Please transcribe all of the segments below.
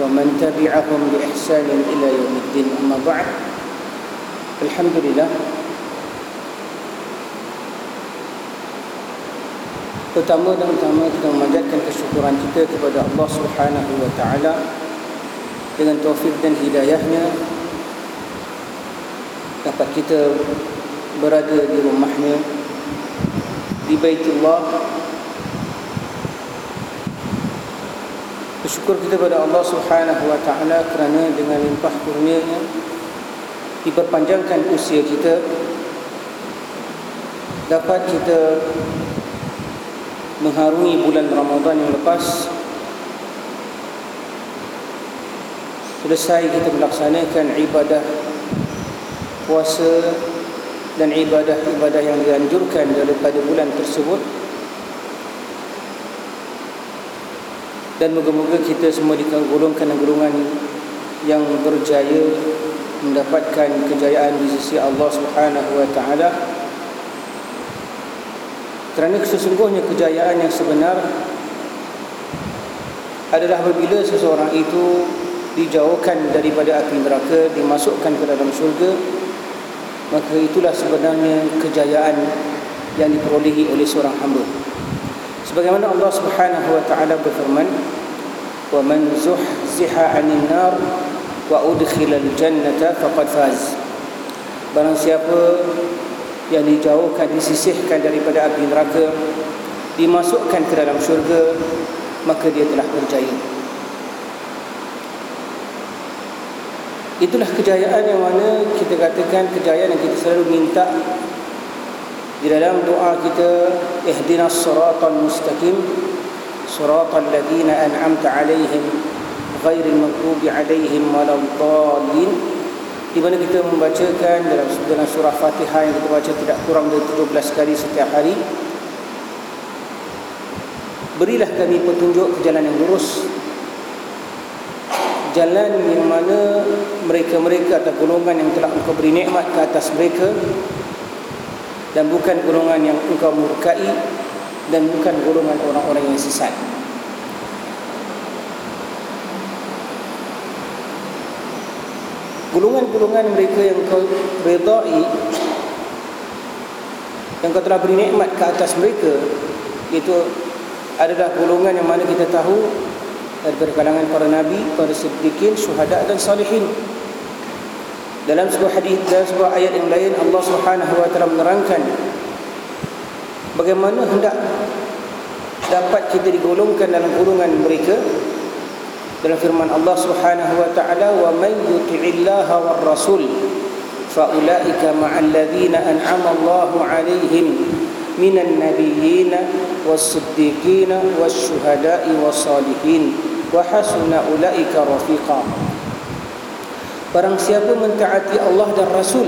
ومن تبعهم بإحسان إلى يوم الدين أما بعد الحمد لله Pertama dan utama kita memanjatkan kesyukuran kita kepada Allah Subhanahu wa taala dengan taufik dan hidayahnya dapat kita berada di rumahnya di Baitullah Bersyukur kita kepada Allah Subhanahu wa taala kerana dengan limpah kurnianya diperpanjangkan usia kita dapat kita mengharungi bulan Ramadan yang lepas. Selesai kita melaksanakan ibadah puasa dan ibadah-ibadah yang dianjurkan daripada bulan tersebut dan moga-moga kita semua digolongkan golongan yang berjaya mendapatkan kejayaan di sisi Allah Subhanahu wa taala kerana sesungguhnya kejayaan yang sebenar adalah apabila seseorang itu dijauhkan daripada api neraka, dimasukkan ke dalam syurga, maka itulah sebenarnya kejayaan yang diperolehi oleh seorang hamba. Sebagaimana Allah Subhanahu wa taala berfirman, "Wa man zuhziha 'anil nar wa udkhila al-jannata faqad faz." Barang siapa yang dijauhkan disisihkan daripada api neraka dimasukkan ke dalam syurga maka dia telah berjaya itulah kejayaan yang mana kita katakan kejayaan yang kita selalu minta di dalam doa kita ihdinas siratal mustaqim siratal ladzina an'amta alaihim ghairil maghdubi alaihim waladdallin. Di mana kita membacakan dalam dalam surah Fatihah yang kita baca tidak kurang dari 17 kali setiap hari berilah kami petunjuk ke jalan yang lurus jalan yang mana mereka-mereka atau golongan yang telah engkau beri nikmat ke atas mereka dan bukan golongan yang engkau murkai dan bukan golongan orang-orang yang sesat golongan-golongan mereka yang kau redai yang kau telah beri nikmat ke atas mereka itu adalah golongan yang mana kita tahu daripada kalangan para nabi, para siddiqin, syuhada dan salihin. Dalam sebuah hadis dan sebuah ayat yang lain Allah Subhanahu wa taala menerangkan bagaimana hendak dapat kita digolongkan dalam golongan mereka. Dalam firman Allah Subhanahu wa taala wa may yuti'illaha war rasul fa ulaika ma'al ladzina an'ama Allahu 'alaihim minan nabiyyin was-siddiqin wasyuhada'i was-salihin wa hasuna ulaika rafiqa Barang siapa mentaati Allah dan Rasul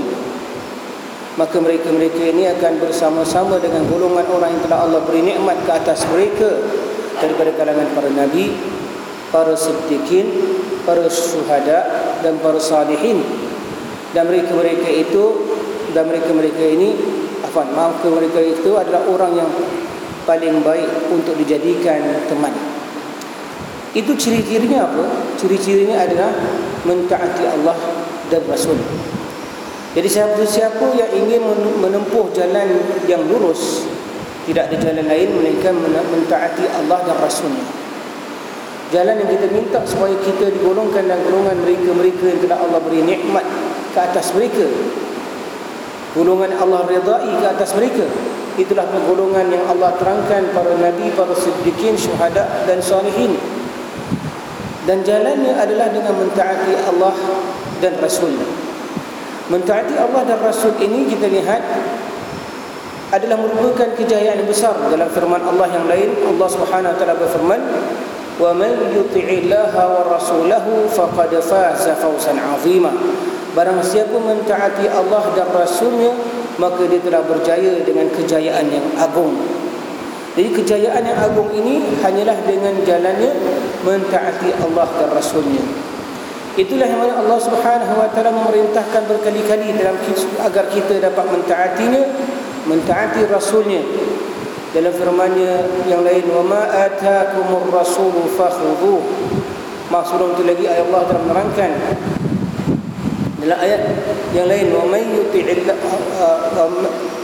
maka mereka-mereka ini akan bersama-sama dengan golongan orang yang telah Allah beri nikmat ke atas mereka daripada kalangan para nabi para siddiqin, para syuhada dan para salihin. Dan mereka-mereka itu dan mereka-mereka ini apa maka mereka itu adalah orang yang paling baik untuk dijadikan teman. Itu ciri-cirinya apa? Ciri-cirinya adalah mentaati Allah dan Rasul. Jadi siapa-siapa yang ingin menempuh jalan yang lurus tidak ada jalan lain melainkan mentaati Allah dan Rasulnya. Jalan yang kita minta supaya kita digolongkan dalam golongan mereka-mereka yang telah Allah beri nikmat ke atas mereka. Golongan Allah redai ke atas mereka. Itulah golongan yang Allah terangkan para nabi, para siddiqin, syuhada dan salihin dan jalannya adalah dengan mentaati Allah dan Rasulnya. Mentaati Allah dan Rasul ini kita lihat adalah merupakan kejayaan yang besar dalam firman Allah yang lain. Allah Subhanahu wa taala berfirman, "Wa man yuti'i Allah wa rasulahu faqad faza fawzan 'azima." Barang siapa mentaati Allah dan Rasulnya, maka dia telah berjaya dengan kejayaan yang agung. Jadi kejayaan yang agung ini Hanyalah dengan jalannya Mentaati Allah dan Rasulnya Itulah yang mana Allah Subhanahu Wa Taala memerintahkan berkali-kali dalam agar kita dapat mentaatinya, mentaati Rasulnya. Dalam firman-Nya yang lain, "Wa ma ataakumur rasulu fakhudhuh." Maksud itu lagi ayat Allah telah menerangkan dalam ayat yang lain, "Wa may yuti'illah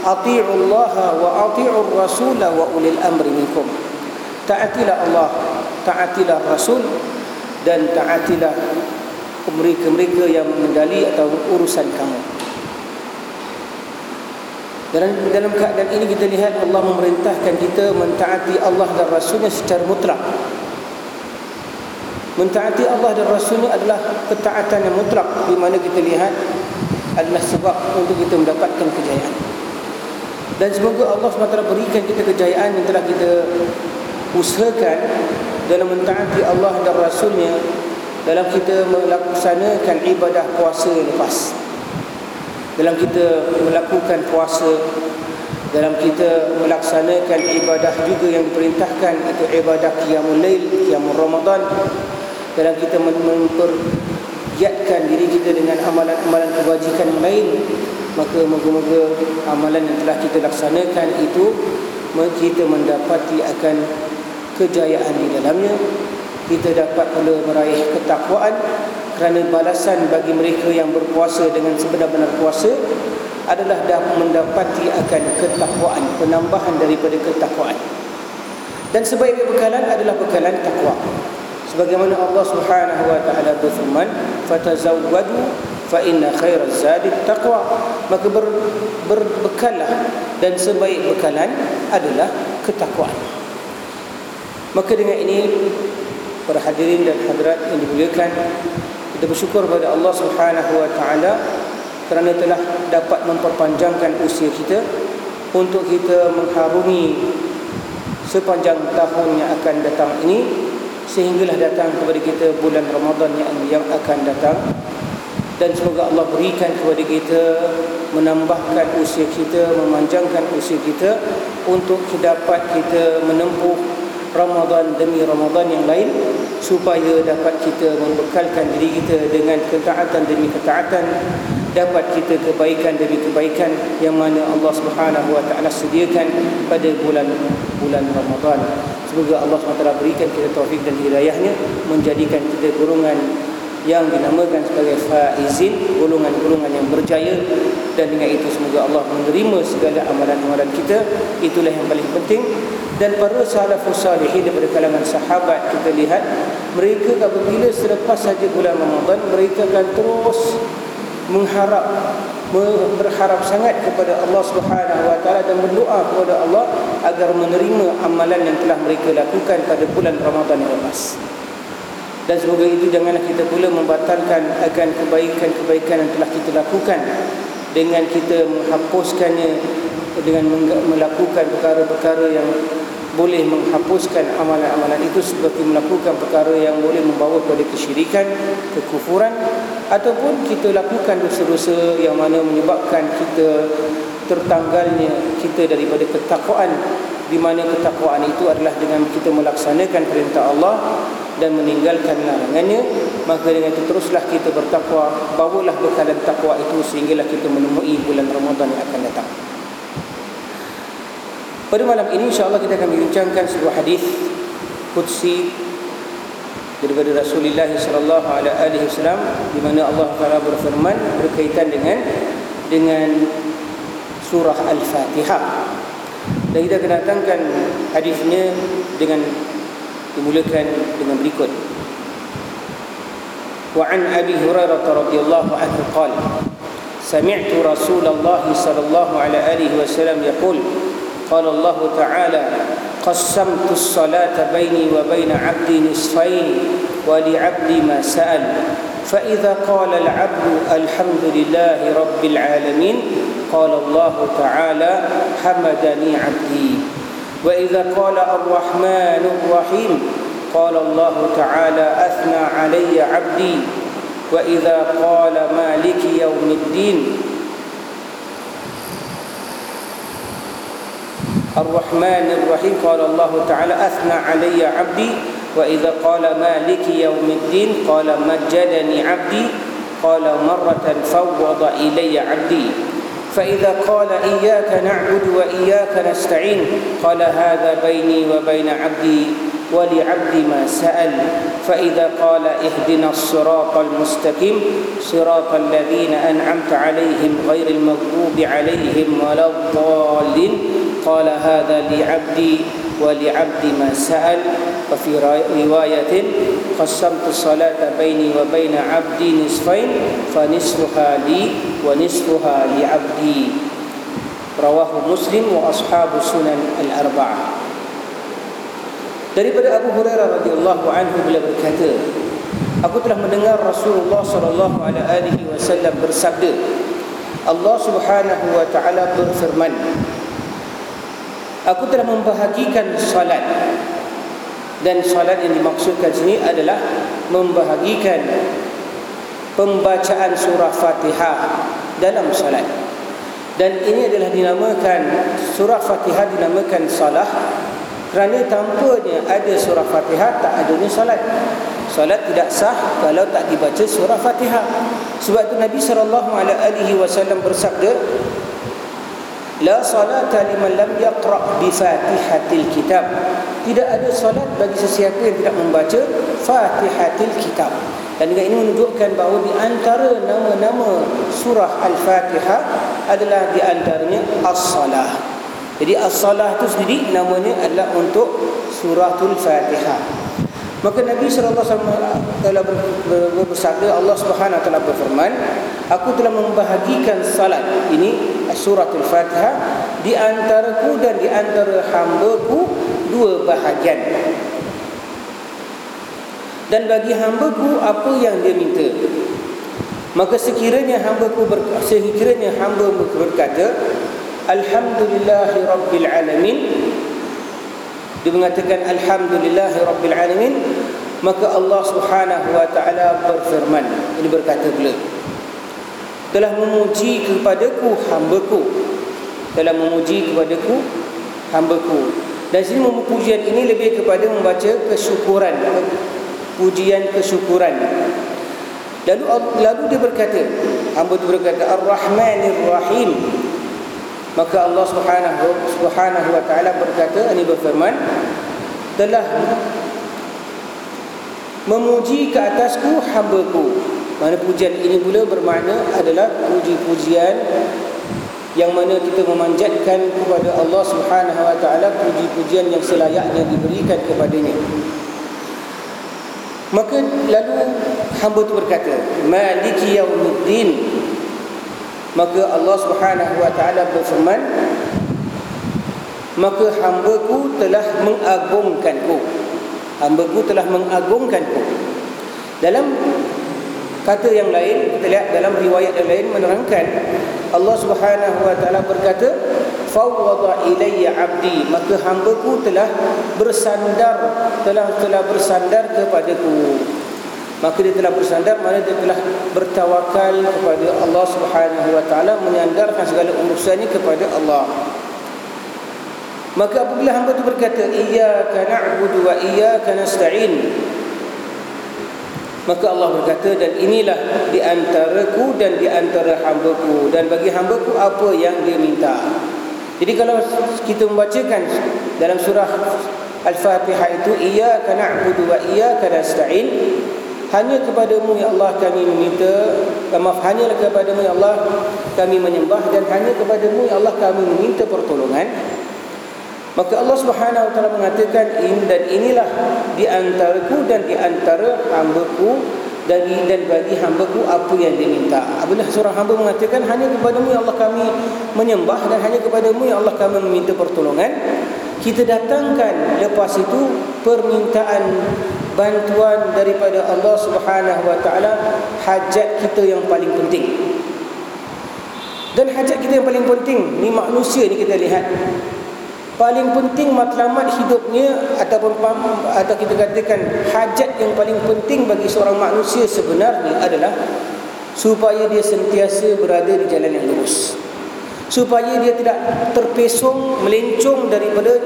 ati'u Allah wa ati'u ar-rasul wa ulil amri minkum." Taatilah Allah, taatilah Rasul dan taatilah mereka-mereka yang mengendali atau urusan kamu. Dalam, dalam keadaan ini kita lihat Allah memerintahkan kita mentaati Allah dan Rasulnya secara mutlak. Mentaati Allah dan Rasulnya adalah ketaatan yang mutlak di mana kita lihat adalah sebab untuk kita mendapatkan kejayaan. Dan semoga Allah SWT berikan kita kejayaan yang telah kita usahakan dalam mentaati Allah dan Rasulnya dalam kita melaksanakan ibadah puasa lepas. Dalam kita melakukan puasa dalam kita melaksanakan ibadah juga yang diperintahkan itu ibadah qiyamul lail qiyamul ramadan. Dalam kita mempergiatkan diri kita dengan amalan-amalan kebajikan lain maka moga-moga amalan yang telah kita laksanakan itu kita mendapati akan kejayaan di dalamnya. Kita dapat pula meraih ketakwaan kerana balasan bagi mereka yang berpuasa dengan sebenar-benar puasa adalah dah mendapati akan ketakwaan penambahan daripada ketakwaan. Dan sebaik bekalan adalah bekalan takwa. Sebagaimana Allah Subhanahu wa taala berfirman fatazawwadu fa inna khairaz zadi taqwa. Maka ber, berbekallah dan sebaik bekalan adalah ketakwaan. Maka dengan ini para hadirin dan hadirat yang dimuliakan kita bersyukur kepada Allah Subhanahu wa taala kerana telah dapat memperpanjangkan usia kita untuk kita mengharungi sepanjang tahun yang akan datang ini sehinggalah datang kepada kita bulan Ramadan yang yang akan datang dan semoga Allah berikan kepada kita menambahkan usia kita memanjangkan usia kita untuk dapat kita menempuh Ramadan demi Ramadan yang lain supaya dapat kita membekalkan diri kita dengan ketaatan demi ketaatan dapat kita kebaikan demi kebaikan yang mana Allah Subhanahu wa taala sediakan pada bulan bulan Ramadan. Semoga Allah SWT berikan kita taufik dan hidayahnya menjadikan kita golongan yang dinamakan sebagai faizin golongan-golongan yang berjaya. Dan dengan itu semoga Allah menerima segala amalan-amalan kita. Itulah yang paling penting. Dan para salafus salihin daripada kalangan sahabat kita lihat mereka apabila selepas saja bulan Ramadan mereka akan terus mengharap berharap sangat kepada Allah Subhanahu wa taala dan berdoa kepada Allah agar menerima amalan yang telah mereka lakukan pada bulan Ramadan yang lepas dan semoga itu janganlah kita pula membatalkan akan kebaikan-kebaikan yang telah kita lakukan dengan kita menghapuskannya dengan melakukan perkara-perkara yang boleh menghapuskan amalan-amalan itu seperti melakukan perkara yang boleh membawa kepada kesyirikan, kekufuran ataupun kita lakukan dosa-dosa yang mana menyebabkan kita tertanggalnya kita daripada ketakwaan di mana ketakwaan itu adalah dengan kita melaksanakan perintah Allah dan meninggalkan larangannya maka dengan itu teruslah kita bertakwa bawalah bekalan takwa itu sehinggalah kita menemui bulan Ramadan yang akan datang pada malam ini insyaAllah kita akan membincangkan sebuah hadis Qudsi daripada Rasulullah sallallahu alaihi wasallam di mana Allah Taala berfirman berkaitan dengan dengan surah Al-Fatihah. Dan kita akan datangkan hadisnya dengan dimulakan dengan berikut. Wa an Abi Hurairah radhiyallahu anhu qala سمعت رسول الله صلى الله عليه وسلم يقول قال الله تعالى قسمت الصلاة بيني وبين عبدي نصفين ولعبدي ما سأل فإذا قال العبد الحمد لله رب العالمين قال الله تعالى حمدني عبدي وإذا قال الرحمن الرحيم قال الله تعالى أثنى علي عبدي. وإذا قال مالك يوم الدين الرحمن الرحيم قال الله تعالى أثنى علي عبدي. وإذا قال مالك يوم الدين قال مجدني عبدي. قال مرة فوض إلي عبدي. فإذا قال إياك نعبد وإياك نستعين قال هذا بيني وبين عبدي ولعبد ما سأل. فإذا قال اهدنا الصراط المستقيم صراط الذين أنعمت عليهم غير المغضوب عليهم ولا الضالين قال هذا لعبدي ولعبد ما سأل. وفي رواية قسمت الصلاة بيني وبين عبدي نصفين فنصفها لي ونصفها لعبدي رواه مسلم وأصحاب السنن الأربعة daripada Abu Hurairah radhiyallahu anhu beliau berkata aku telah mendengar Rasulullah sallallahu alaihi wasallam bersabda Allah Subhanahu wa taala berfirman Aku telah membahagikan salat dan salat yang dimaksudkan sini adalah membahagikan pembacaan surah Fatihah dalam salat. Dan ini adalah dinamakan surah Fatihah dinamakan salah kerana tanpanya ada surah Fatihah tak adanya salat. Salat tidak sah kalau tak dibaca surah Fatihah. Sebab itu Nabi sallallahu alaihi wasallam bersabda La salata liman lam yaqra' bi fatihatil kitab. Tidak ada salat bagi sesiapa yang tidak membaca fatihatil kitab. Dan dengan ini menunjukkan bahawa di antara nama-nama surah Al-Fatihah adalah di antaranya As-Salah. Jadi As-Salah itu sendiri namanya adalah untuk suratul Fatihah. Maka Nabi SAW telah bersabda Allah Subhanahu Wa Taala berfirman, Aku telah membahagikan salat ini surat Al-Fatihah di antaraku dan di antara hambaku dua bahagian. Dan bagi hambaku apa yang dia minta. Maka sekiranya hambaku ber, sekiranya hamba berkata, Alhamdulillahirabbil alamin dia mengatakan alhamdulillah rabbil alamin. Maka Allah Subhanahu wa taala berfirman ini berkata pula telah memuji kepadaku hambaku. Telah memuji kepadaku hambaku. Dan sini pujian ini lebih kepada membaca kesyukuran pujian kesyukuran. Lalu lalu dia berkata hamba itu berkata ar-rahmanir rahim Maka Allah Subhanahu Subhanahu wa taala berkata ini berfirman telah memuji ke atasku hamba-Ku. Mana pujian ini pula bermakna adalah puji-pujian yang mana kita memanjatkan kepada Allah Subhanahu wa taala puji-pujian yang selayaknya diberikan kepadanya. Maka lalu hamba itu berkata, Maliki yaumiddin maka Allah Subhanahu wa taala berfirman maka hamba-Ku telah mengagungkanku. hamba-Ku telah mengagungkanku. Dalam kata yang lain kita lihat dalam riwayat yang lain menerangkan Allah Subhanahu wa taala berkata fawwada ilayya abdi. Maka hamba-Ku telah bersandar telah telah bersandar kepadaku maka dia telah bersandar mana dia telah bertawakal kepada Allah Subhanahu wa taala menyandarkan segala urusannya kepada Allah. Maka apabila hamba itu berkata iyyaka na'budu wa iyyaka nasta'in maka Allah berkata dan inilah di antaraku dan di antara hambaku. Dan bagi hambaku apa yang dia minta. Jadi kalau kita membacakan dalam surah Al-Fatihah itu iyyaka na'budu wa iyyaka nasta'in hanya kepadamu ya Allah kami meminta maaf hanya kepadamu ya Allah kami menyembah dan hanya kepadamu ya Allah kami meminta pertolongan. Maka Allah Subhanahu wa taala mengatakan in dan inilah di antaraku dan di antara hamba-Ku dan bagi hamba-Ku apa yang diminta. Apabila seorang hamba mengatakan hanya kepadamu ya Allah kami menyembah dan hanya kepadamu ya Allah kami meminta pertolongan. Kita datangkan lepas itu permintaan bantuan daripada Allah Subhanahu wa taala hajat kita yang paling penting. Dan hajat kita yang paling penting ni manusia ni kita lihat. paling penting matlamat hidupnya ataupun atau kita katakan hajat yang paling penting bagi seorang manusia sebenarnya adalah supaya dia sentiasa berada di jalan yang lurus supaya dia tidak terpesong melencong daripada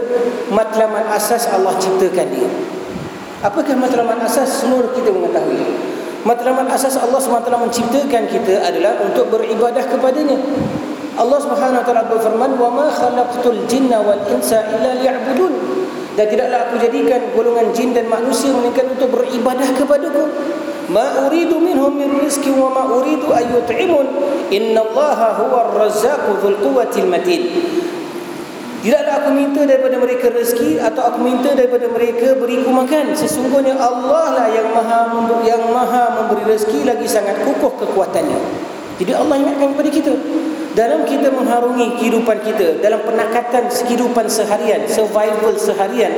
matlamat asas Allah ciptakan dia apakah matlamat asas seluruh kita mengetahui matlamat asas Allah SWT menciptakan kita adalah untuk beribadah kepadanya Allah Subhanahu wa taala berfirman, "Wa ma khalaqtul jinna wal insa illa liya'budun." Dan tidaklah aku jadikan golongan jin dan manusia melainkan untuk beribadah kepadaku. Ma uridu minhum min rizqi wa ma uridu an yut'imun. Innallaha huwar razzaqu dzul quwwatil matin. Tidaklah aku minta daripada mereka rezeki atau aku minta daripada mereka beriku makan. Sesungguhnya Allah lah yang maha yang maha memberi rezeki lagi sangat kukuh kekuatannya. Jadi Allah ingatkan kepada kita dalam kita mengharungi kehidupan kita dalam penakatan kehidupan seharian survival seharian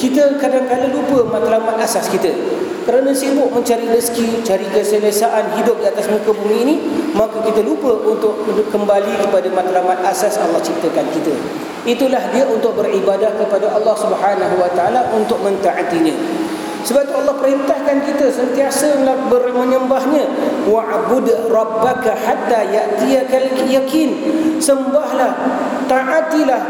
kita kadang-kadang lupa matlamat asas kita. Kerana sibuk mencari rezeki cari keselesaan hidup di atas muka bumi ini maka kita lupa untuk kembali kepada matlamat asas Allah ciptakan kita. Itulah dia untuk beribadah kepada Allah Subhanahu wa taala untuk mentaatinya sebab itu Allah perintahkan kita sentiasa menyembahnya. Wa'bud rabbaka hatta ya'tiyakal yakin. Sembahlah, taatilah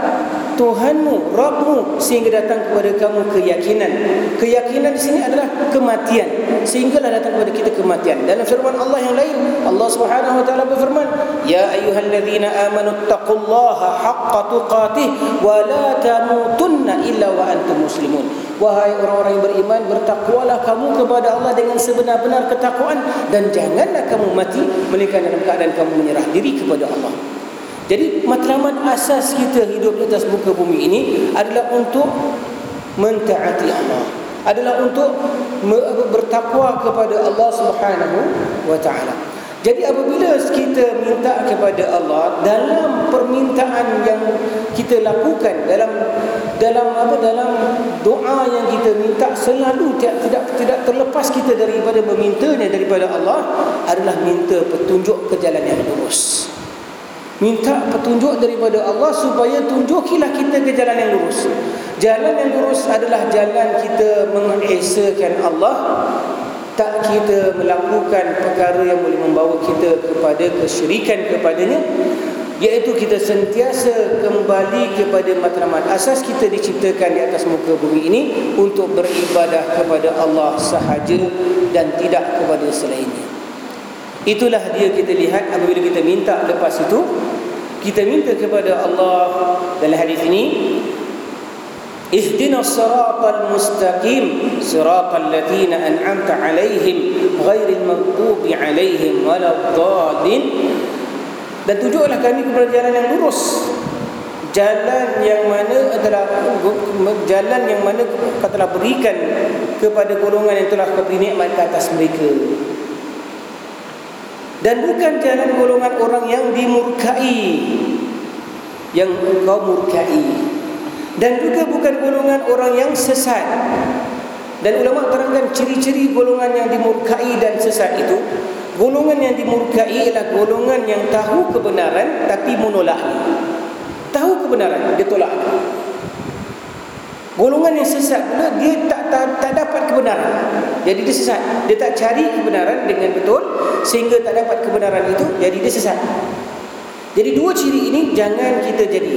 Tuhanmu, Rabbmu sehingga datang kepada kamu keyakinan. Keyakinan di sini adalah kematian. Sehinggalah datang kepada kita kematian. Dalam firman Allah yang lain, Allah Subhanahu wa taala berfirman, "Ya ayyuhalladzina amanu taqullaha haqqa tuqatih wa la tamutunna illa wa antum muslimun." Wahai orang-orang yang beriman, bertakwalah kamu kepada Allah dengan sebenar-benar ketakwaan dan janganlah kamu mati melainkan dalam keadaan kamu menyerah diri kepada Allah. Jadi matlamat asas kita hidup di atas muka bumi ini adalah untuk mentaati Allah. Adalah untuk bertakwa kepada Allah Subhanahu wa taala. Jadi apabila kita minta kepada Allah dalam permintaan yang kita lakukan dalam dalam apa dalam doa yang kita minta selalu tidak tidak, tidak terlepas kita daripada memintanya daripada Allah adalah minta petunjuk ke jalan yang lurus. Minta petunjuk daripada Allah supaya tunjukilah kita ke jalan yang lurus. Jalan yang lurus adalah jalan kita mengesakan Allah tak kita melakukan perkara yang boleh membawa kita kepada kesyirikan kepadanya iaitu kita sentiasa kembali kepada matlamat asas kita diciptakan di atas muka bumi ini untuk beribadah kepada Allah sahaja dan tidak kepada selainnya. Itulah dia kita lihat apabila kita minta lepas itu kita minta kepada Allah. Dalam hadis ini ihdinas siratal mustaqim siratal ladzina an'amta 'alaihim ghairil maghdubi 'alaihim waladdallin dan tunjuklah kami kepada jalan yang lurus. Jalan yang mana adalah jalan yang mana kau telah berikan kepada golongan yang telah kau beri nikmat ke atas mereka. Dan bukan jalan golongan orang yang dimurkai yang engkau murkai dan juga bukan golongan orang yang sesat dan ulama terangkan ciri-ciri golongan yang dimurkai dan sesat itu golongan yang dimurkai ialah golongan yang tahu kebenaran tapi menolak tahu kebenaran dia tolak Golongan yang sesat pula dia tak, tak tak dapat kebenaran. Jadi dia sesat. Dia tak cari kebenaran dengan betul sehingga tak dapat kebenaran itu jadi dia sesat. Jadi dua ciri ini jangan kita jadi.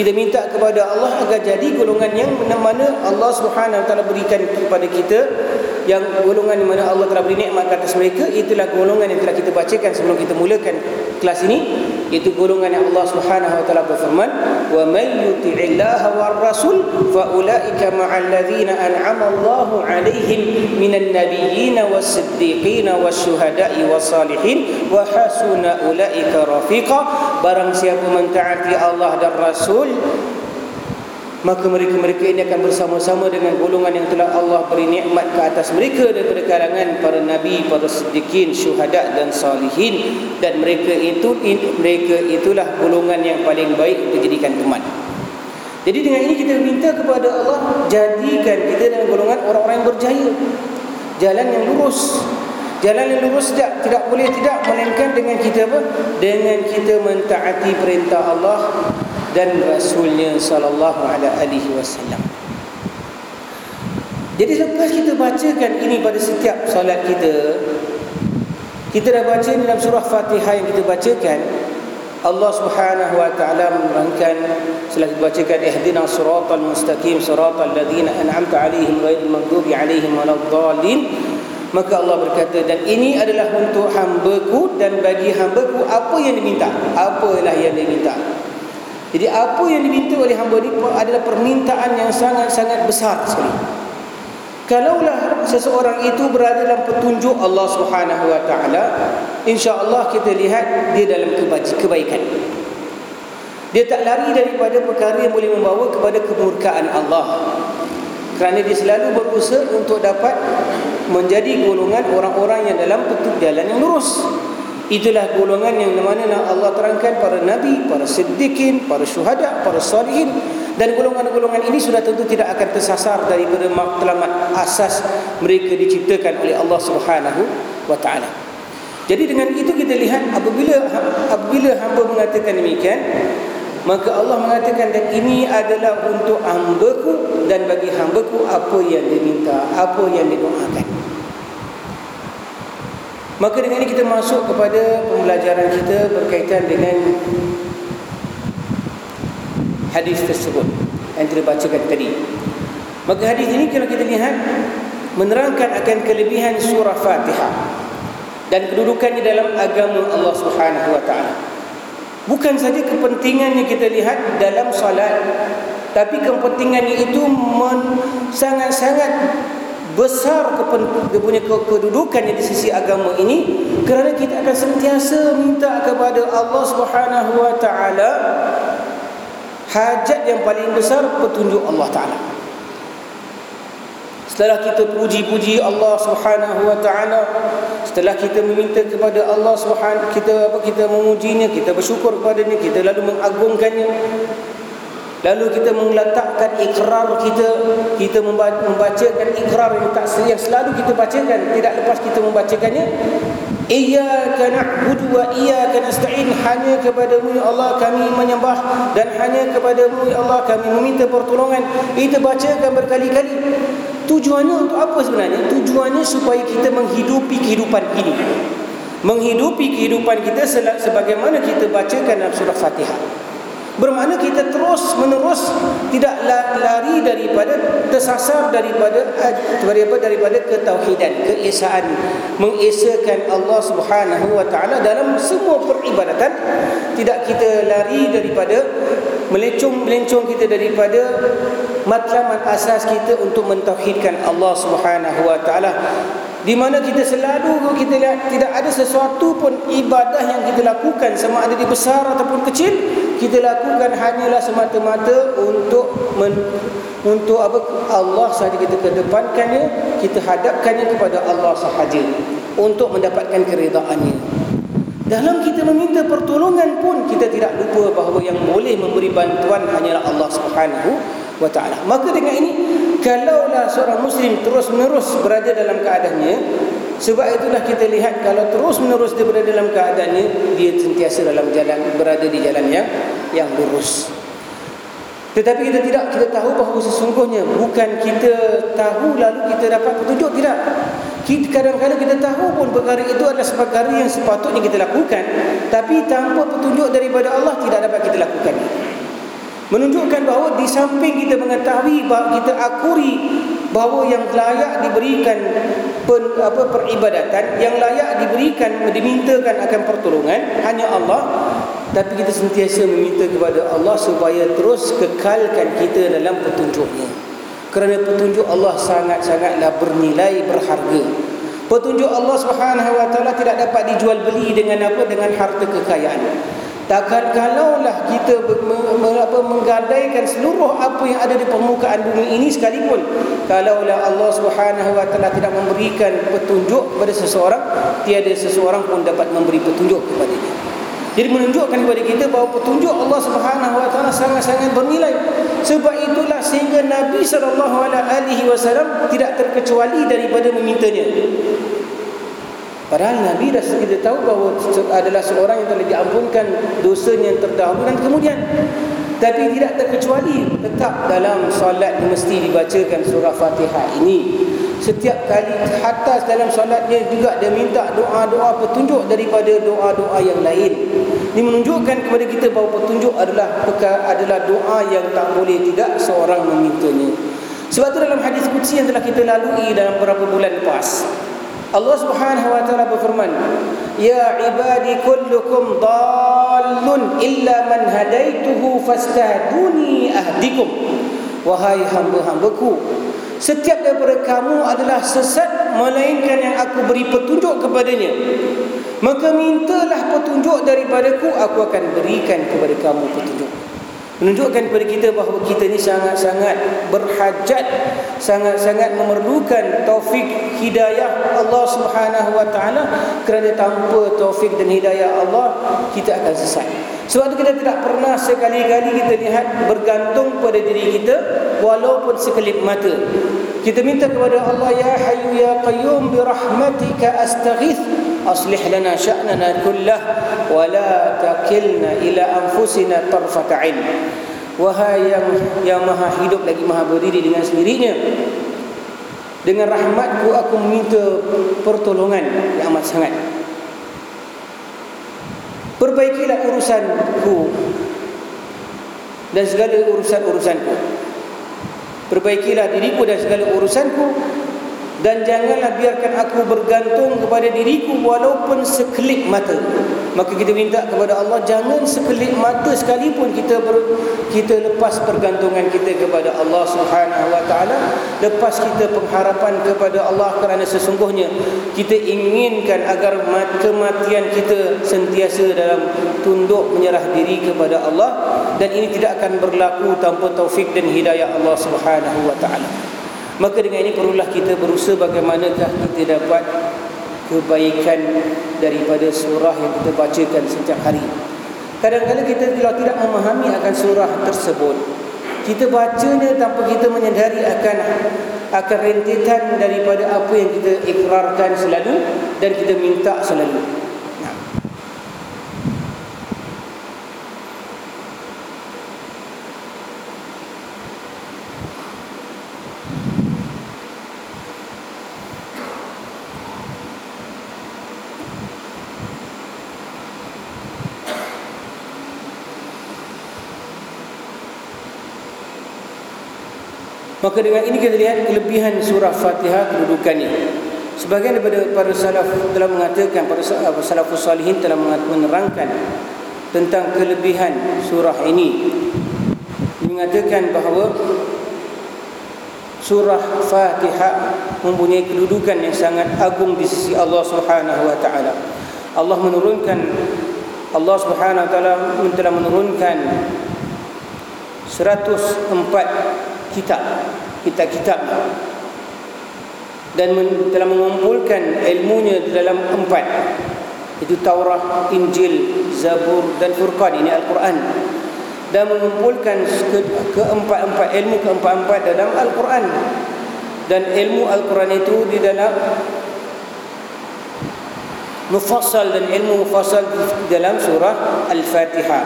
Kita minta kepada Allah agar jadi golongan yang mana-mana Allah Subhanahu taala berikan kepada kita yang golongan di mana Allah telah beri nikmat atas mereka itulah golongan yang telah kita bacakan sebelum kita mulakan kelas ini itu golongan yang Allah Subhanahu wa taala berfirman wa may yuti'illaha war rasul fa ulaika ma'al ladzina an'ama Allahu 'alaihim minan nabiyyin was siddiqin was syuhada'i was salihin wa hasuna ulaika rafiqa. Barang siapa mentaati Allah dan Rasul maka mereka-mereka ini akan bersama-sama dengan golongan yang telah Allah beri nikmat ke atas mereka daripada kalangan para nabi, para siddiqin, syuhada dan salihin dan mereka itu mereka itulah golongan yang paling baik untuk jadikan teman. Jadi dengan ini kita minta kepada Allah jadikan kita dengan golongan orang-orang yang berjaya. Jalan yang lurus. Jalan yang lurus tidak tidak boleh tidak melainkan dengan kita apa? Dengan kita mentaati perintah Allah dan Rasulnya sallallahu alaihi wasallam. Jadi lepas kita bacakan ini pada setiap solat kita Kita dah baca dalam surah Fatihah yang kita bacakan Allah Subhanahu wa taala menerangkan setelah dibacakan ihdina siratal mustaqim siratal ladzina an'amta alaihim ghairil maghdubi alaihim waladdallin. Maka Allah berkata dan ini adalah untuk hamba-Ku dan bagi hamba-Ku apa yang diminta. Apalah yang diminta jadi apa yang diminta oleh hamba ini adalah permintaan yang sangat-sangat besar sekali Kalaulah seseorang itu berada dalam petunjuk Allah Subhanahu wa taala, insya-Allah kita lihat dia dalam kebaikan. Dia tak lari daripada perkara yang boleh membawa kepada kemurkaan Allah. Kerana dia selalu berusaha untuk dapat menjadi golongan orang-orang yang dalam petunjuk jalan yang lurus. Itulah golongan yang mana Allah terangkan para nabi, para siddiqin, para syuhada, para salihin dan golongan-golongan ini sudah tentu tidak akan tersasar daripada matlamat asas mereka diciptakan oleh Allah Subhanahu wa taala. Jadi dengan itu kita lihat apabila apabila hamba mengatakan demikian maka Allah mengatakan dan ini adalah untuk hamba-Ku dan bagi hamba-Ku apa yang diminta, apa yang didoakan. Maka dengan ini kita masuk kepada pembelajaran kita berkaitan dengan hadis tersebut yang kita bacakan tadi. Maka hadis ini kalau kita lihat menerangkan akan kelebihan surah Fatihah dan kedudukannya dalam agama Allah Subhanahu wa taala. Bukan saja kepentingannya kita lihat dalam solat tapi kepentingannya itu sangat-sangat besar kepunya kedudukannya di sisi agama ini kerana kita akan sentiasa minta kepada Allah Subhanahu wa taala hajat yang paling besar petunjuk Allah Taala. Setelah kita puji-puji Allah Subhanahu wa taala, setelah kita meminta kepada Allah Subhanahu kita apa kita memujinya, kita bersyukur kepadanya, kita lalu mengagungkannya. Lalu kita meletakkan ikrar kita, kita membacakan ikrar yang tak yang selalu kita bacakan, tidak lepas kita membacakannya, Iyyaka na'budu wa iyyaka nasta'in hanya kepadamu ya Allah kami menyembah dan hanya kepadamu ya Allah kami meminta pertolongan. Itu bacakan berkali-kali. Tujuannya untuk apa sebenarnya? Tujuannya supaya kita menghidupi kehidupan ini. Menghidupi kehidupan kita sebagaimana kita bacakan dalam surah Fatihah. Bermakna kita terus menerus tidak lari daripada tersasar daripada daripada daripada ketauhidan, keesaan, mengesakan Allah Subhanahu wa taala dalam semua peribadatan, tidak kita lari daripada melencong-melencong kita daripada matlamat asas kita untuk mentauhidkan Allah Subhanahu wa taala di mana kita selalu kita lihat tidak ada sesuatu pun ibadah yang kita lakukan sama ada di besar ataupun kecil kita lakukan hanyalah semata-mata untuk men, untuk apa Allah sahaja kita kedepankannya kita hadapkannya kepada Allah sahaja untuk mendapatkan keredaannya. Dalam kita meminta pertolongan pun kita tidak lupa bahawa yang boleh memberi bantuan hanyalah Allah Subhanahu wa taala. Maka dengan ini kalaulah seorang muslim terus menerus berada dalam keadaannya sebab itulah kita lihat kalau terus menerus dia berada dalam keadaannya dia sentiasa dalam jalan berada di jalan yang yang lurus. Tetapi kita tidak kita tahu bahawa sesungguhnya bukan kita tahu lalu kita dapat petunjuk tidak. Kadang-kadang kita tahu pun perkara itu adalah perkara yang sepatutnya kita lakukan tapi tanpa petunjuk daripada Allah tidak dapat kita lakukan menunjukkan bahawa di samping kita mengetahui bahawa kita akuri bahawa yang layak diberikan pen, apa peribadatan yang layak diberikan dimintakan akan pertolongan hanya Allah. Tapi kita sentiasa meminta kepada Allah supaya terus kekalkan kita dalam petunjuknya. Kerana petunjuk Allah sangat-sangatlah bernilai berharga. Petunjuk Allah Subhanahu wa taala tidak dapat dijual beli dengan apa dengan harta kekayaan Takkan kalaulah kita apa, menggadaikan seluruh apa yang ada di permukaan bumi ini sekalipun kalaulah Allah taala tidak memberikan petunjuk kepada seseorang tiada seseorang pun dapat memberi petunjuk kepada dia. Jadi menunjukkan kepada kita bahawa petunjuk Allah taala sangat-sangat bernilai. Sebab itulah sehingga Nabi wasallam tidak terkecuali daripada memintanya. Padahal Nabi dah kita tahu bahawa adalah seorang yang telah diampunkan dosanya yang terdahulu dan kemudian. Tapi tidak terkecuali tetap dalam solat mesti dibacakan surah Fatihah ini. Setiap kali atas dalam solatnya juga dia minta doa-doa petunjuk daripada doa-doa yang lain. Ini menunjukkan kepada kita bahawa petunjuk adalah adalah doa yang tak boleh tidak seorang memintanya. Sebab itu dalam hadis kutsi yang telah kita lalui dalam beberapa bulan lepas Allah Subhanahu wa taala berfirman, "Ya ibadi kullukum dallun illa man hadaituhu fastahduni ahdikum." Wahai hamba-hambaku, setiap daripada kamu adalah sesat melainkan yang aku beri petunjuk kepadanya. Maka mintalah petunjuk daripadaku, aku akan berikan kepada kamu petunjuk menunjukkan kepada kita bahawa kita ini sangat-sangat berhajat sangat-sangat memerlukan taufik hidayah Allah Subhanahu wa taala. Kerana tanpa taufik dan hidayah Allah kita akan sesat. Sebab itu kita tidak pernah sekali-kali kita lihat bergantung pada diri kita walaupun sekelip mata. Kita minta kepada Allah ya hayyu ya qayyum bi rahmatika astaghith lana sya'nana kullah wa la takilna ila anfusina tarfata ain wahai yang yang maha hidup lagi maha berdiri dengan sendirinya. Dengan rahmatku aku meminta pertolongan yang amat sangat. Perbaikilah urusanku dan segala urusan-urusanku. Perbaikilah diriku dan segala urusanku dan janganlah biarkan aku bergantung kepada diriku walaupun sekelip mata. Maka kita minta kepada Allah jangan sekelip mata sekalipun kita ber, kita lepas pergantungan kita kepada Allah Subhanahu wa taala lepas kita pengharapan kepada Allah kerana sesungguhnya kita inginkan agar kematian kita sentiasa dalam tunduk menyerah diri kepada Allah dan ini tidak akan berlaku tanpa taufik dan hidayah Allah Subhanahu wa taala Maka dengan ini perlulah kita berusaha bagaimanakah kita dapat kebaikan daripada surah yang kita bacakan setiap hari. Kadang-kadang kita kalau tidak memahami akan surah tersebut, kita bacanya tanpa kita menyedari akan akan rentetan daripada apa yang kita ikrarkan selalu dan kita minta selalu. Maka dengan ini kita lihat kelebihan surah Fatihah kedudukan ini. Sebagian daripada para salaf telah mengatakan para salafus salihin telah menerangkan tentang kelebihan surah ini. Mengatakan bahawa surah Fatihah mempunyai kedudukan yang sangat agung di sisi Allah Subhanahu wa taala. Allah menurunkan Allah Subhanahu wa taala telah menurunkan 104 kitab kitab-kitab dan telah mengumpulkan ilmunya dalam empat. Itu Taurat, Injil, Zabur dan Furqan. Ini Al-Quran. Dan mengumpulkan ke, keempat-empat ilmu keempat-empat dalam Al-Quran. Dan ilmu Al-Quran itu di dalam mufassal dan ilmu mufassal dalam surah Al-Fatihah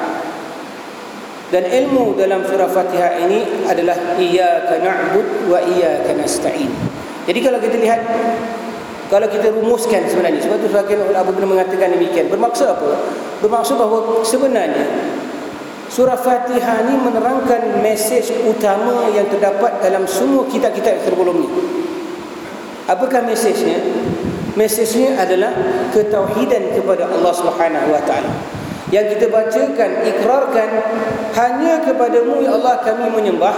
dan ilmu dalam surah Fatihah ini adalah iyyaka na'bud wa iyyaka nasta'in. Jadi kalau kita lihat kalau kita rumuskan sebenarnya sebab tu sebagian ulama pernah mengatakan demikian. Bermaksud apa? Bermaksud bahawa sebenarnya surah Fatihah ini menerangkan mesej utama yang terdapat dalam semua kitab-kitab sebelum ini. Apakah mesejnya? Mesejnya adalah ketauhidan kepada Allah Subhanahu wa taala yang kita bacakan ikrarkan hanya kepadamu ya Allah kami menyembah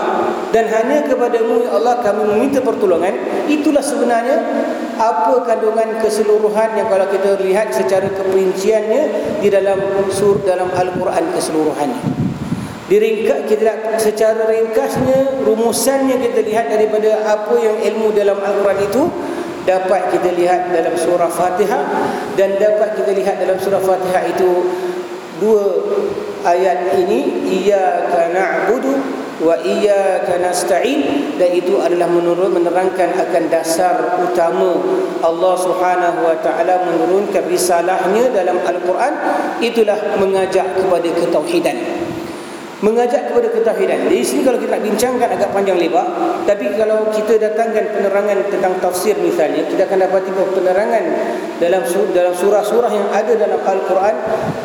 dan hanya kepadamu ya Allah kami meminta pertolongan. Itulah sebenarnya apa kandungan keseluruhan yang kalau kita lihat secara keperinciannya di dalam sur dalam al-Quran keseluruhannya. Diringkas kita secara ringkasnya rumusannya kita lihat daripada apa yang ilmu dalam al-Quran itu dapat kita lihat dalam surah Fatihah dan dapat kita lihat dalam surah Fatihah itu dua ayat ini iyyaka na'budu wa iyyaka nasta'in dan itu adalah menurut menerangkan akan dasar utama Allah Subhanahu wa taala menurunkan risalahnya dalam al-Quran. Itulah mengajak kepada ketauhidan mengajak kepada ketauhidan. Di sini kalau kita nak bincangkan agak panjang lebar, tapi kalau kita datangkan penerangan tentang tafsir misalnya, kita akan dapati bahawa penerangan dalam dalam surah-surah yang ada dalam Al-Quran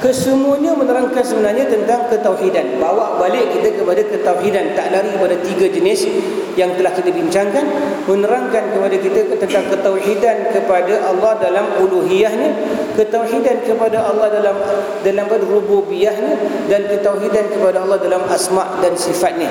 kesemuanya menerangkan sebenarnya tentang ketauhidan. Bawa balik kita kepada ketauhidan, tak lari kepada tiga jenis yang telah kita bincangkan, menerangkan kepada kita tentang ketauhidan kepada Allah dalam uluhiyahnya, ketauhidan kepada Allah dalam dalam rububiyahnya dan ketauhidan kepada Allah dalam asma dan sifatnya.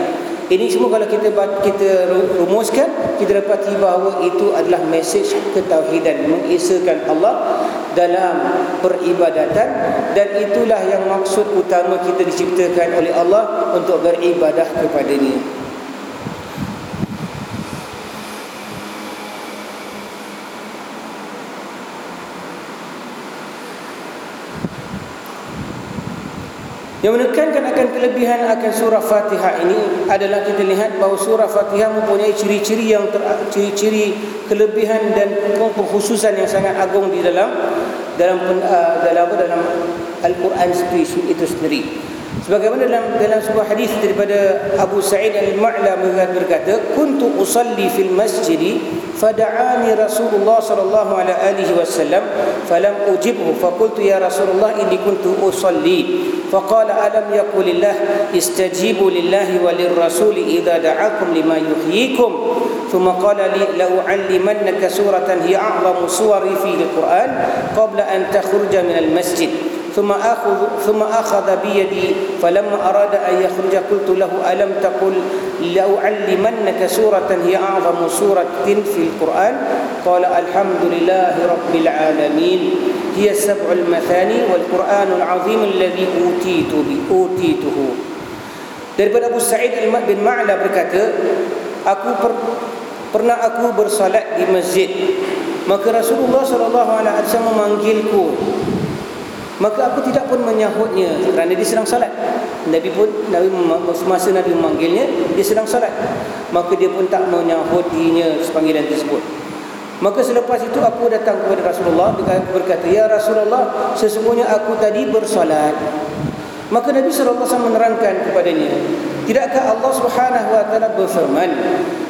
Ini semua kalau kita kita rumuskan, kita dapati bahawa itu adalah mesej ketauhidan mengesakan Allah dalam peribadatan dan itulah yang maksud utama kita diciptakan oleh Allah untuk beribadah kepadanya. Yang menekankan akan kelebihan akan surah Fatihah ini adalah kita lihat bahawa surah Fatihah mempunyai ciri-ciri yang ciri-ciri kelebihan dan khususan yang sangat agung di dalam dalam uh, dalam dalam Al-Quran itu sendiri Sebagaimana dalam dalam sebuah hadis daripada Abu Sa'id Al-Ma'la berkata, "Kuntu usalli fil masjid فدعاني رسول الله صلى الله عليه وسلم فلم أجبه فقلت يا رسول الله إني كنت أصلي فقال ألم يقل الله استجيبوا لله وللرسول إذا دعاكم لما يحييكم ثم قال لي لأعلمنك سورة هي أعظم سور في القرآن قبل أن تخرج من المسجد ثم أخذ ثم أخذ بيدي فلما أراد أن يخرج قلت له ألم تقل لأعلمنك سورة هي أعظم سورة في القرآن؟ قال الحمد لله رب العالمين. هي السبع المثاني والقرآن العظيم الذي أوتيت أوتيته. Daripada Abu Sa'id bin Ma'la berkata aku per, pernah aku bersalat di masjid. Maka Rasulullah sallallahu alaihi wasallam memanggilku. Maka aku tidak pun menyahutnya kerana dia sedang salat Nabi pun Nabi semasa Nabi memanggilnya dia sedang salat maka dia pun tak menyahutinya sepanggilan tersebut. Maka selepas itu aku datang kepada Rasulullah dengan berkata ya Rasulullah sesungguhnya aku tadi bersalat maka Nabi SAW menerangkan kepadanya Tidakkah Allah Subhanahu wa taala berfirman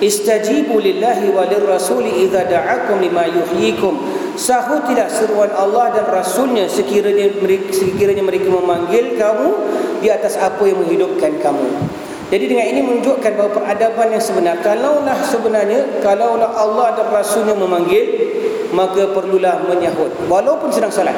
Istajibu lillahi walir rasuli idza da'akum lima yuhyikum Sahutilah seruan Allah dan Rasulnya sekiranya mereka, sekiranya mereka memanggil kamu di atas apa yang menghidupkan kamu. Jadi dengan ini menunjukkan bahawa peradaban yang sebenar kalaulah sebenarnya kalaulah Allah dan Rasulnya memanggil maka perlulah menyahut walaupun sedang salat.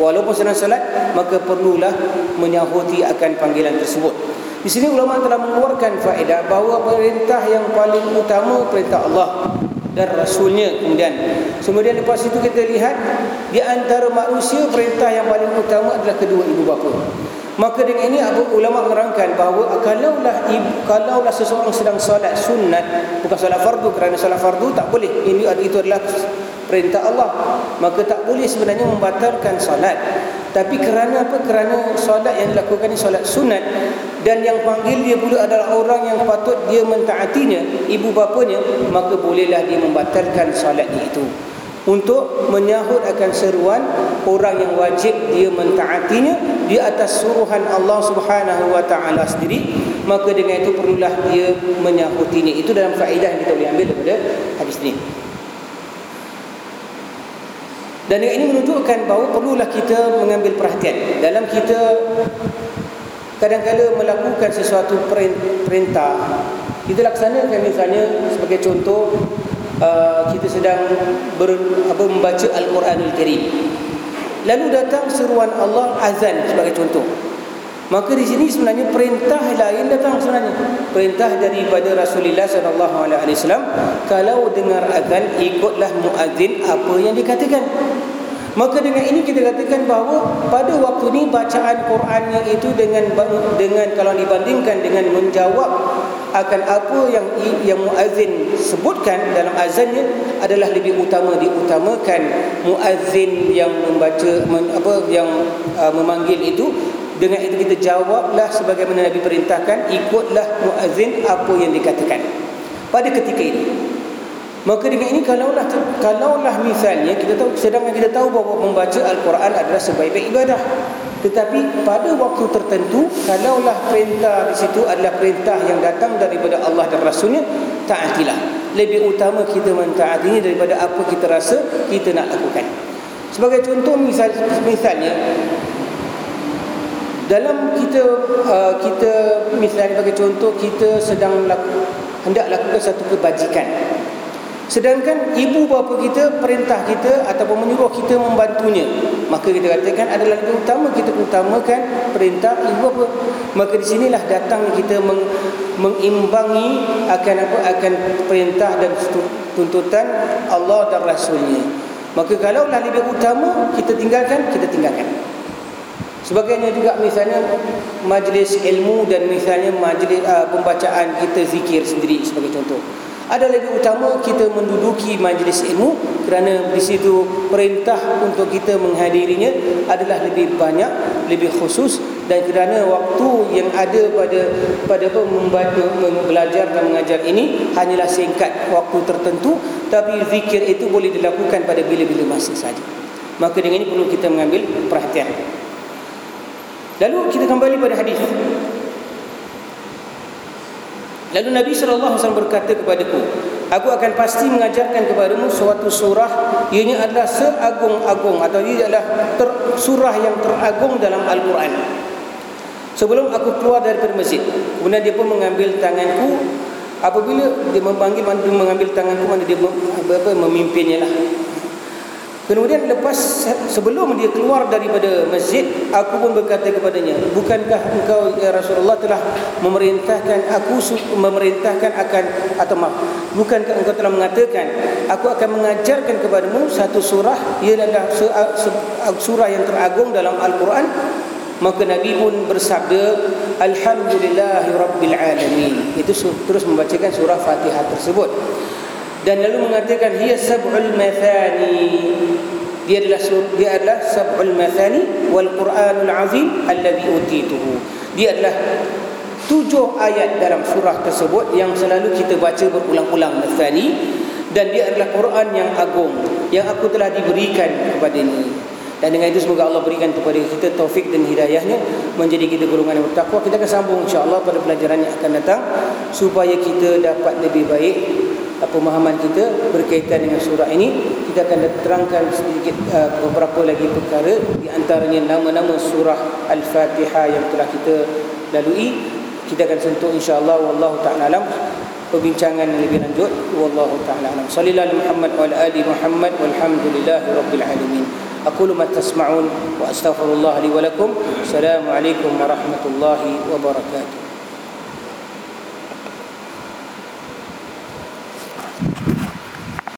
Walaupun sedang salat maka perlulah menyahuti akan panggilan tersebut. Di sini ulama telah mengeluarkan faedah bahawa perintah yang paling utama perintah Allah dan rasulnya kemudian. Kemudian lepas itu kita lihat di antara manusia perintah yang paling utama adalah kedua ibu bapa. Maka dengan ini ulama menerangkan bahawa kalaulah ibu kalaulah seseorang sedang solat sunat bukan solat fardu kerana solat fardu tak boleh. Ini itu adalah perintah Allah. Maka tak boleh sebenarnya membatalkan solat. Tapi kerana apa? Kerana solat yang dilakukan ini solat sunat dan yang panggil dia pula adalah orang yang patut dia mentaatinya ibu bapanya maka bolehlah dia membatalkan solatnya itu. Untuk menyahut akan seruan orang yang wajib dia mentaatinya di atas suruhan Allah Subhanahu wa taala sendiri maka dengan itu perlulah dia menyahutinya. Itu dalam faedah yang kita boleh ambil daripada hadis ini. Dan ini menunjukkan bahawa perlulah kita mengambil perhatian. Dalam kita kadang-kadang melakukan sesuatu perintah. Kita laksanakan misalnya sebagai contoh uh, kita sedang ber, apa, membaca Al-Quranul Karim. Lalu datang seruan Allah azan sebagai contoh. Maka di sini sebenarnya perintah lain datang sebenarnya. Perintah daripada Rasulullah sallallahu alaihi wasallam kalau dengar azan ikutlah muazin apa yang dikatakan Maka dengan ini kita katakan bahawa pada waktu ini bacaan Qurannya itu dengan dengan kalau dibandingkan dengan menjawab akan apa yang yang muazin sebutkan dalam azannya adalah lebih utama diutamakan muazin yang membaca apa yang uh, memanggil itu. Dengan itu kita jawablah sebagaimana Nabi perintahkan ikutlah muazin apa yang dikatakan. Pada ketika ini Maka dengan ini kalaulah kalaulah misalnya kita tahu sedangkan kita tahu bahawa membaca al-Quran adalah sebaik-baik ibadah. tetapi pada waktu tertentu kalaulah perintah di situ adalah perintah yang datang daripada Allah dan Rasulnya taatilah. Lebih utama kita mentaatinya daripada apa kita rasa kita nak lakukan. Sebagai contoh misal, misalnya dalam kita uh, kita misalnya bagi contoh kita sedang laku, hendak lakukan satu kebajikan Sedangkan ibu bapa kita perintah kita ataupun menyuruh kita membantunya. Maka kita katakan adalah lebih utama kita utamakan perintah ibu bapa. Maka di sinilah datang kita meng, mengimbangi akan apa akan perintah dan tuntutan Allah dan Rasulnya. Maka kalau lebih utama kita tinggalkan, kita tinggalkan. Sebagainya juga misalnya majlis ilmu dan misalnya majlis uh, pembacaan kita zikir sendiri sebagai contoh ada lebih utama kita menduduki majlis ilmu kerana di situ perintah untuk kita menghadirinya adalah lebih banyak lebih khusus dan kerana waktu yang ada pada pada apa membantu belajar dan mengajar ini hanyalah singkat waktu tertentu tapi zikir itu boleh dilakukan pada bila-bila masa saja. Maka dengan ini perlu kita mengambil perhatian. Lalu kita kembali pada hadis Lalu Nabi SAW berkata kepadaku, Aku akan pasti mengajarkan kepadamu suatu surah. Ianya adalah seagung-agung Atau ia adalah ter, surah yang teragung dalam Al-Quran. Sebelum aku keluar daripada masjid Kemudian dia pun mengambil tanganku. Apabila dia memanggil, dia mengambil tanganku Mana dia memimpinnya lah Kemudian lepas sebelum dia keluar daripada masjid, aku pun berkata kepadanya, bukankah engkau ya Rasulullah telah memerintahkan aku memerintahkan akan atau maaf, bukankah engkau telah mengatakan aku akan mengajarkan kepadamu satu surah ia adalah surah yang teragung dalam Al-Quran maka Nabi pun bersabda Alhamdulillahirabbil alamin. Itu terus membacakan surah Fatihah tersebut dan lalu mengatakan hiya sab'ul mathani. Dia adalah dia adalah sab'ul mathani wal qur'anul azim alladhi utituhu. Dia adalah tujuh ayat dalam surah tersebut yang selalu kita baca berulang-ulang mathani. Dan dia adalah Quran yang agung yang aku telah diberikan kepada ini. Dan dengan itu semoga Allah berikan kepada kita taufik dan hidayahnya menjadi kita golongan yang bertakwa. Kita akan sambung insya-Allah pada pelajaran yang akan datang supaya kita dapat lebih baik pemahaman kita berkaitan dengan surah ini kita akan terangkan sedikit uh, beberapa lagi perkara di antaranya nama-nama surah al-fatihah yang telah kita lalui. Kita akan sentuh insya-Allah wallahu taala alam. Perbincangan yang lebih lanjut wallahu taala alam. Sallallahu muhammad wa ali muhammad walhamdulillahi rabbil alamin. Aqulu ma tasma'un wa astaghfirullah li wa lakum. Assalamu alaikum warahmatullahi wabarakatuh